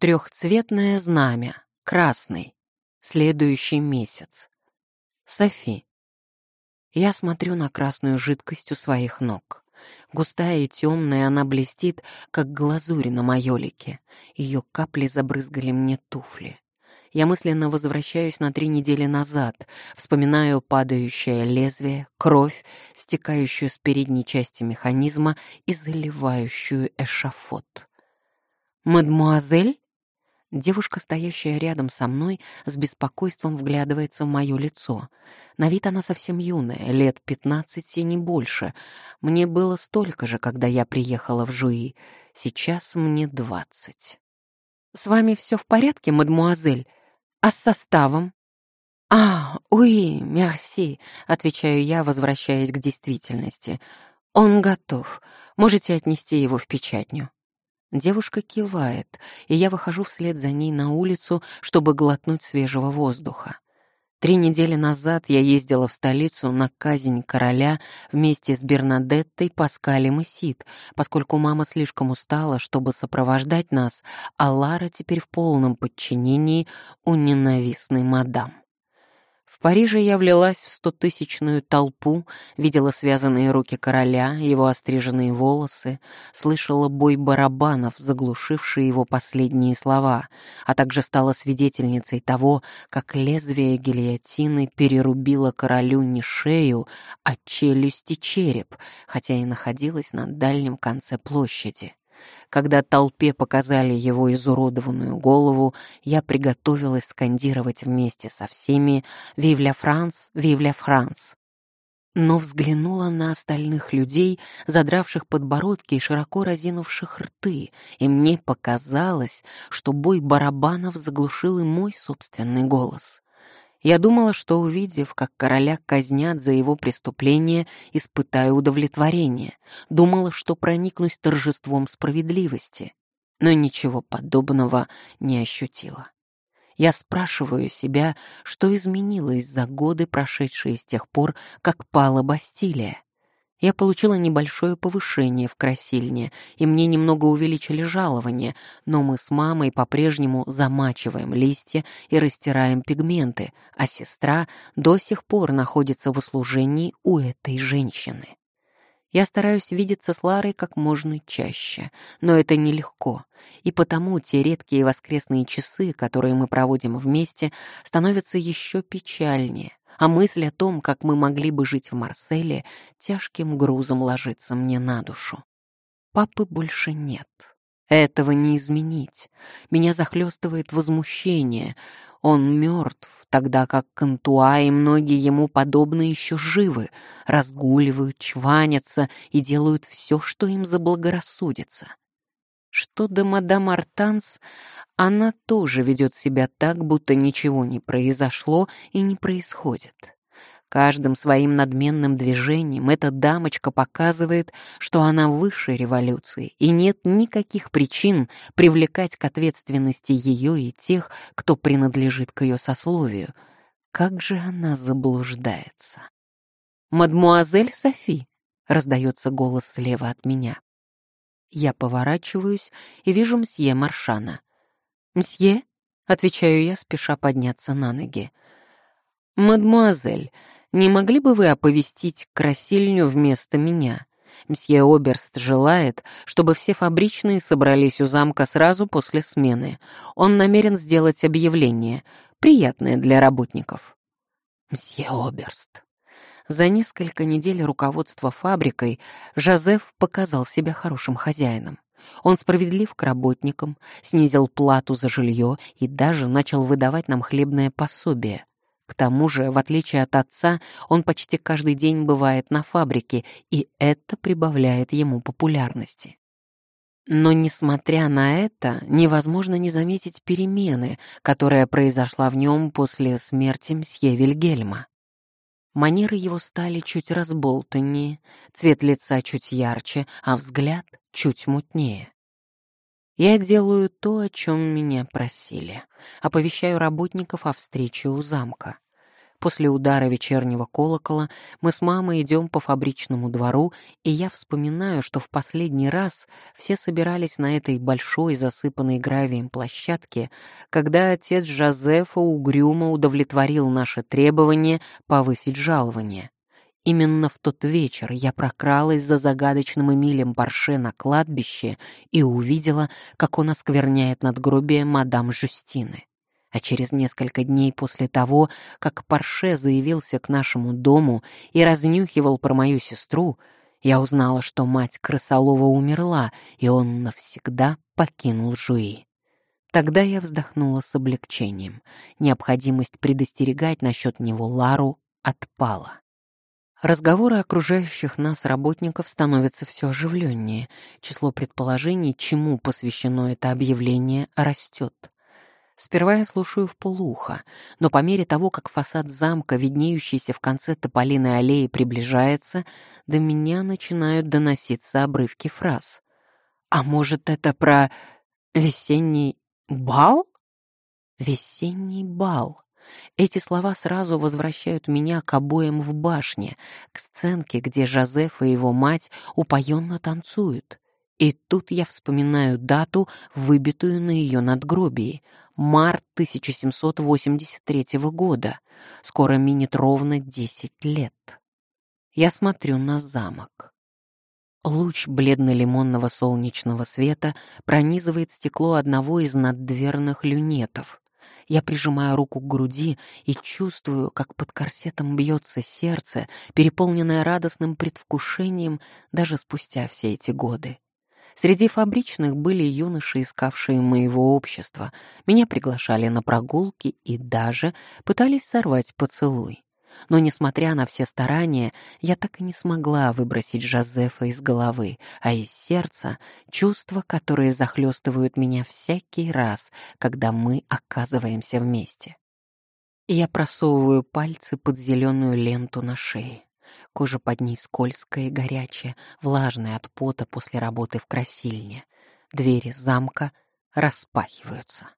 Трехцветное знамя, красный, следующий месяц. Софи. Я смотрю на красную жидкость у своих ног. Густая и темная она блестит, как глазурь на майолике. Ее капли забрызгали мне туфли. Я мысленно возвращаюсь на три недели назад, вспоминаю падающее лезвие, кровь, стекающую с передней части механизма и заливающую эшафот. «Мадемуазель?» Девушка, стоящая рядом со мной, с беспокойством вглядывается в мое лицо. На вид она совсем юная, лет пятнадцати, не больше. Мне было столько же, когда я приехала в Жуи. Сейчас мне двадцать. «С вами все в порядке, мадемуазель? А с составом?» «А, уи, мерси», — отвечаю я, возвращаясь к действительности. «Он готов. Можете отнести его в печатню». Девушка кивает, и я выхожу вслед за ней на улицу, чтобы глотнуть свежего воздуха. Три недели назад я ездила в столицу на казнь короля вместе с Бернадеттой, Паскалем и Сид, поскольку мама слишком устала, чтобы сопровождать нас, а Лара теперь в полном подчинении у ненавистной мадам. В Париже я влилась в стотысячную толпу, видела связанные руки короля, его остриженные волосы, слышала бой барабанов, заглушивший его последние слова, а также стала свидетельницей того, как лезвие гильотины перерубило королю не шею, а челюсть и череп, хотя и находилась на дальнем конце площади. Когда толпе показали его изуродованную голову, я приготовилась скандировать вместе со всеми «Вив ля Франс! Вив ля Франс!». Но взглянула на остальных людей, задравших подбородки и широко разинувших рты, и мне показалось, что бой барабанов заглушил и мой собственный голос. Я думала, что, увидев, как короля казнят за его преступление, испытаю удовлетворение. Думала, что проникнусь торжеством справедливости. Но ничего подобного не ощутила. Я спрашиваю себя, что изменилось за годы, прошедшие с тех пор, как пала Бастилия я получила небольшое повышение в красильне, и мне немного увеличили жалование, но мы с мамой по-прежнему замачиваем листья и растираем пигменты, а сестра до сих пор находится в услужении у этой женщины. Я стараюсь видеться с Ларой как можно чаще, но это нелегко, и потому те редкие воскресные часы, которые мы проводим вместе, становятся еще печальнее, а мысль о том, как мы могли бы жить в Марселе, тяжким грузом ложится мне на душу. Папы больше нет. Этого не изменить. Меня захлестывает возмущение. Он мертв, тогда как Кантуа и многие ему подобные еще живы, разгуливают, чванятся и делают все, что им заблагорассудится. Что до мадам Артанс, она тоже ведет себя так, будто ничего не произошло и не происходит. Каждым своим надменным движением эта дамочка показывает, что она выше революции, и нет никаких причин привлекать к ответственности ее и тех, кто принадлежит к ее сословию. Как же она заблуждается. «Мадмуазель Софи!» — раздается голос слева от меня. Я поворачиваюсь и вижу мсье Маршана. «Мсье?» — отвечаю я, спеша подняться на ноги. «Мадмуазель, не могли бы вы оповестить красильню вместо меня? Мсье Оберст желает, чтобы все фабричные собрались у замка сразу после смены. Он намерен сделать объявление, приятное для работников». «Мсье Оберст», за несколько недель руководства фабрикой Жозеф показал себя хорошим хозяином. Он справедлив к работникам, снизил плату за жилье и даже начал выдавать нам хлебное пособие. К тому же, в отличие от отца, он почти каждый день бывает на фабрике, и это прибавляет ему популярности. Но, несмотря на это, невозможно не заметить перемены, которая произошла в нем после смерти мсье Вильгельма. Манеры его стали чуть разболтаннее, цвет лица чуть ярче, а взгляд чуть мутнее. Я делаю то, о чем меня просили. Оповещаю работников о встрече у замка. После удара вечернего колокола мы с мамой идем по фабричному двору, и я вспоминаю, что в последний раз все собирались на этой большой, засыпанной гравием площадке, когда отец Жозефа угрюмо удовлетворил наше требование повысить жалование. Именно в тот вечер я прокралась за загадочным Эмилем Парше на кладбище и увидела, как он оскверняет надгробие мадам Жюстины. А через несколько дней после того, как Парше заявился к нашему дому и разнюхивал про мою сестру, я узнала, что мать Крысолова умерла, и он навсегда покинул Жуи. Тогда я вздохнула с облегчением. Необходимость предостерегать насчет него Лару отпала. Разговоры окружающих нас работников становятся все оживленнее. Число предположений, чему посвящено это объявление, растет. Сперва я слушаю в полухо, но по мере того, как фасад замка, виднеющийся в конце тополиной аллеи, приближается, до меня начинают доноситься обрывки фраз. «А может, это про весенний бал?» «Весенний бал». Эти слова сразу возвращают меня к обоям в башне, к сценке, где Жозеф и его мать упоенно танцуют. И тут я вспоминаю дату, выбитую на ее надгробии — март 1783 года. Скоро минет ровно 10 лет. Я смотрю на замок. Луч бледно-лимонного солнечного света пронизывает стекло одного из наддверных люнетов. Я прижимаю руку к груди и чувствую, как под корсетом бьется сердце, переполненное радостным предвкушением даже спустя все эти годы. Среди фабричных были юноши, искавшие моего общества. Меня приглашали на прогулки и даже пытались сорвать поцелуй. Но, несмотря на все старания, я так и не смогла выбросить Жозефа из головы, а из сердца — чувства, которые захлестывают меня всякий раз, когда мы оказываемся вместе. Я просовываю пальцы под зеленую ленту на шее. Кожа под ней скользкая и горячая, влажная от пота после работы в красильне. Двери замка распахиваются.